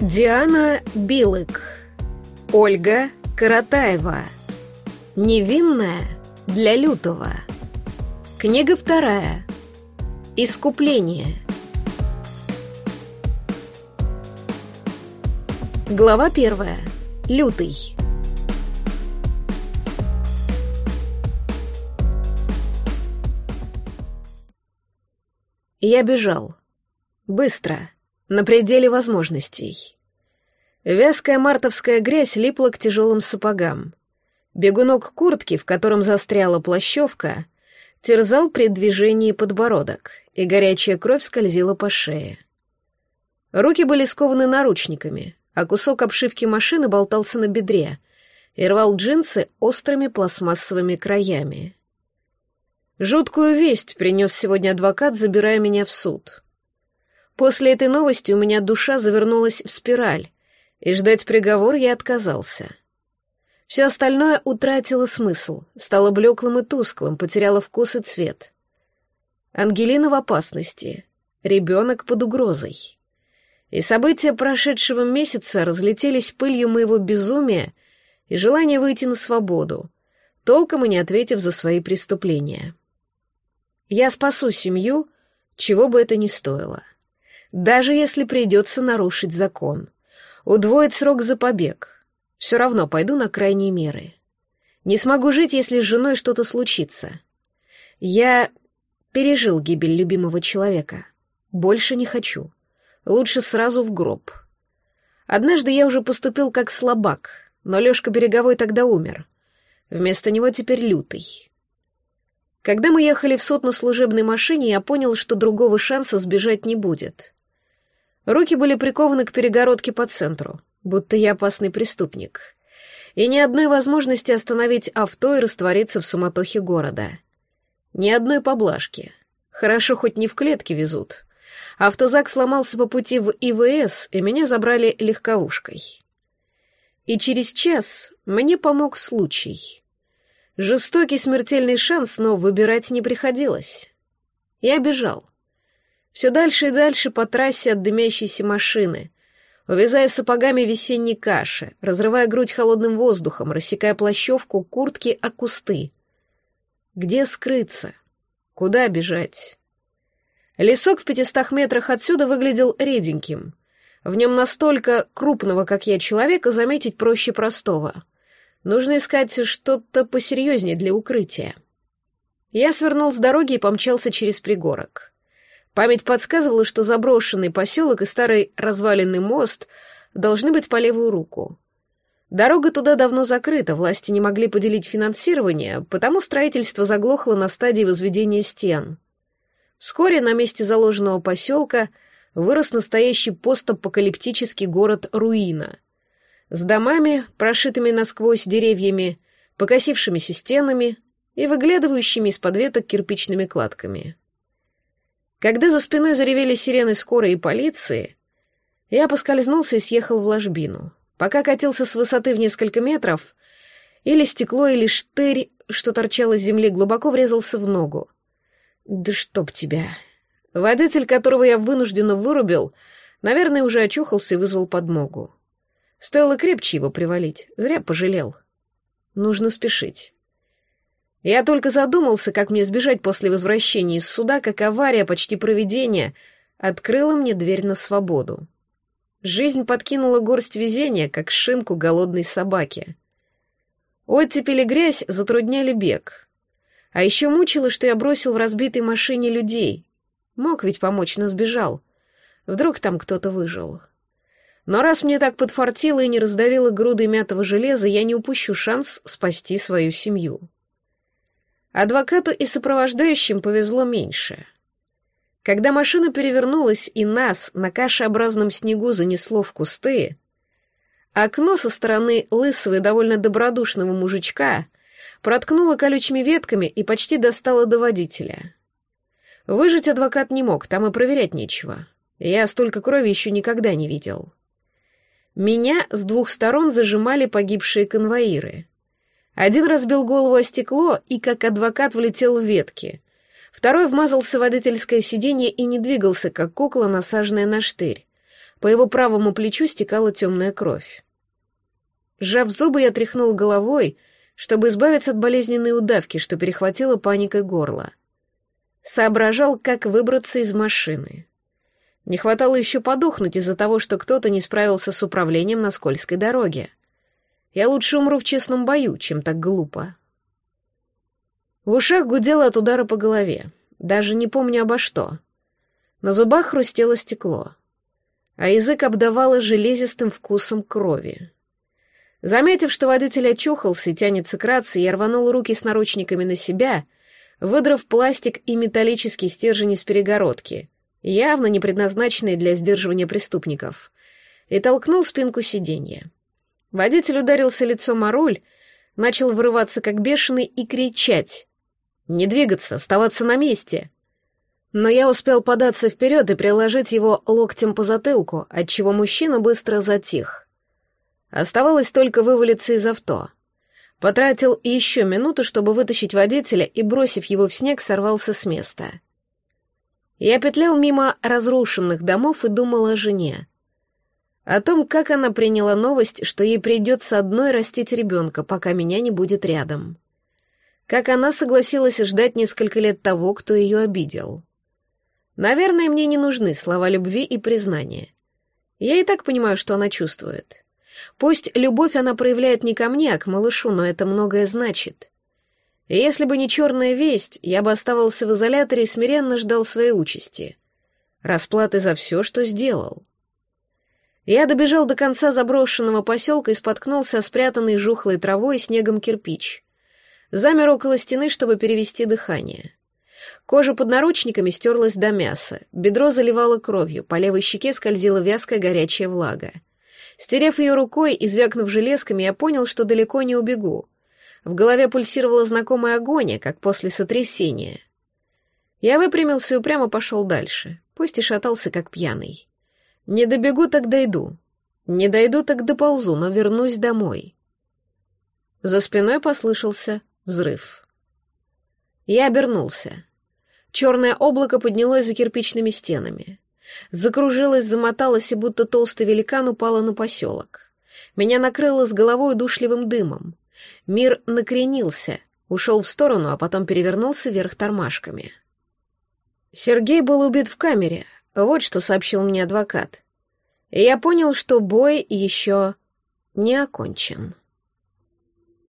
Диана Билык. Ольга Каратаева. Невинная для лютого. Книга вторая. Искупление. Глава первая. Лютый. Я бежал. Быстро на пределе возможностей. Вязкая мартовская грязь липла к тяжелым сапогам. Бегунок куртки, в котором застряла плащевка, терзал при движении подбородок, и горячая кровь скользила по шее. Руки были скованы наручниками, а кусок обшивки машины болтался на бедре и рвал джинсы острыми пластмассовыми краями. Жуткую весть принес сегодня адвокат, забирая меня в суд — После этой новости у меня душа завернулась в спираль, и ждать приговор я отказался. Все остальное утратило смысл, стало блеклым и тусклым, потеряло вкус и цвет. Ангелина в опасности, ребенок под угрозой. И события прошедшего месяца разлетелись пылью моего безумия и желания выйти на свободу, толком и не ответив за свои преступления. Я спасу семью, чего бы это ни стоило даже если придется нарушить закон. Удвоить срок за побег. Все равно пойду на крайние меры. Не смогу жить, если с женой что-то случится. Я пережил гибель любимого человека. Больше не хочу. Лучше сразу в гроб. Однажды я уже поступил как слабак, но Лёшка Береговой тогда умер. Вместо него теперь лютый. Когда мы ехали в на служебной машине, я понял, что другого шанса сбежать не будет. Руки были прикованы к перегородке по центру, будто я опасный преступник. И ни одной возможности остановить авто и раствориться в суматохе города. Ни одной поблажки. Хорошо, хоть не в клетке везут. Автозак сломался по пути в ИВС, и меня забрали легковушкой. И через час мне помог случай. Жестокий смертельный шанс, но выбирать не приходилось. Я бежал. Все дальше и дальше по трассе от дымящейся машины, увязая сапогами весенней каши, разрывая грудь холодным воздухом, рассекая плащевку, куртки о кусты. Где скрыться? Куда бежать? Лесок в пятистах метрах отсюда выглядел реденьким. В нем настолько крупного, как я, человека заметить проще простого. Нужно искать что-то посерьезнее для укрытия. Я свернул с дороги и помчался через пригорок. Память подсказывала, что заброшенный поселок и старый разваленный мост должны быть по левую руку. Дорога туда давно закрыта, власти не могли поделить финансирование, потому строительство заглохло на стадии возведения стен. Вскоре на месте заложенного поселка вырос настоящий постапокалиптический город-руина. С домами, прошитыми насквозь деревьями, покосившимися стенами и выглядывающими из-под веток кирпичными кладками. Когда за спиной заревели сирены скорой и полиции, я поскользнулся и съехал в ложбину. Пока катился с высоты в несколько метров, или стекло, или штырь, что торчало с земли, глубоко врезался в ногу. Да чтоб тебя. Водитель, которого я вынужденно вырубил, наверное, уже очухался и вызвал подмогу. Стоило крепче его привалить, зря пожалел. Нужно спешить. Я только задумался, как мне сбежать после возвращения из суда, как авария, почти проведение, открыла мне дверь на свободу. Жизнь подкинула горсть везения, как шинку голодной собаки. Оттепель и грязь затрудняли бег. А еще мучило, что я бросил в разбитой машине людей. Мог ведь помочь, но сбежал. Вдруг там кто-то выжил. Но раз мне так подфартило и не раздавило грудой мятого железа, я не упущу шанс спасти свою семью. Адвокату и сопровождающим повезло меньше. Когда машина перевернулась и нас на кашеобразном снегу занесло в кусты, окно со стороны лысого и довольно добродушного мужичка проткнуло колючими ветками и почти достало до водителя. Выжить адвокат не мог, там и проверять нечего. Я столько крови еще никогда не видел. Меня с двух сторон зажимали погибшие конвоиры. Один разбил голову о стекло и, как адвокат, влетел в ветки. Второй вмазался в водительское сиденье и не двигался, как кукла, насаженная на штырь. По его правому плечу стекала темная кровь. Сжав зубы, я тряхнул головой, чтобы избавиться от болезненной удавки, что перехватила паникой горло. Соображал, как выбраться из машины. Не хватало еще подохнуть из-за того, что кто-то не справился с управлением на скользкой дороге. Я лучше умру в честном бою, чем так глупо. В ушах гудело от удара по голове, даже не помню обо что. На зубах хрустело стекло, а язык обдавало железистым вкусом крови. Заметив, что водитель очухался и тянется к рации, я рванул руки с наручниками на себя, выдрав пластик и металлический стержень из перегородки, явно не предназначенные для сдерживания преступников, и толкнул спинку сиденья. Водитель ударился лицом о руль, начал вырываться как бешеный и кричать. «Не двигаться, оставаться на месте!» Но я успел податься вперед и приложить его локтем по затылку, отчего мужчина быстро затих. Оставалось только вывалиться из авто. Потратил еще минуту, чтобы вытащить водителя и, бросив его в снег, сорвался с места. Я петлял мимо разрушенных домов и думал о жене. О том, как она приняла новость, что ей придется одной растить ребенка, пока меня не будет рядом. Как она согласилась ждать несколько лет того, кто ее обидел. Наверное, мне не нужны слова любви и признания. Я и так понимаю, что она чувствует. Пусть любовь она проявляет не ко мне, а к малышу, но это многое значит. И если бы не черная весть, я бы оставался в изоляторе и смиренно ждал своей участи. Расплаты за все, что сделал. Я добежал до конца заброшенного поселка и споткнулся о спрятанный жухлой травой и снегом кирпич. Замер около стены, чтобы перевести дыхание. Кожа под наручниками стерлась до мяса, бедро заливало кровью, по левой щеке скользила вязкая горячая влага. Стерев ее рукой и звякнув железками, я понял, что далеко не убегу. В голове пульсировала знакомая агония, как после сотрясения. Я выпрямился и упрямо пошел дальше, пусть и шатался, как пьяный. Не добегу, так дойду. Не дойду, так доползу, но вернусь домой. За спиной послышался взрыв. Я обернулся. Черное облако поднялось за кирпичными стенами. Закружилось, замоталось, и будто толстый великан упало на поселок. Меня накрыло с головой удушливым дымом. Мир накренился, ушел в сторону, а потом перевернулся вверх тормашками. Сергей был убит в камере, вот что сообщил мне адвокат. Я понял, что бой еще не окончен.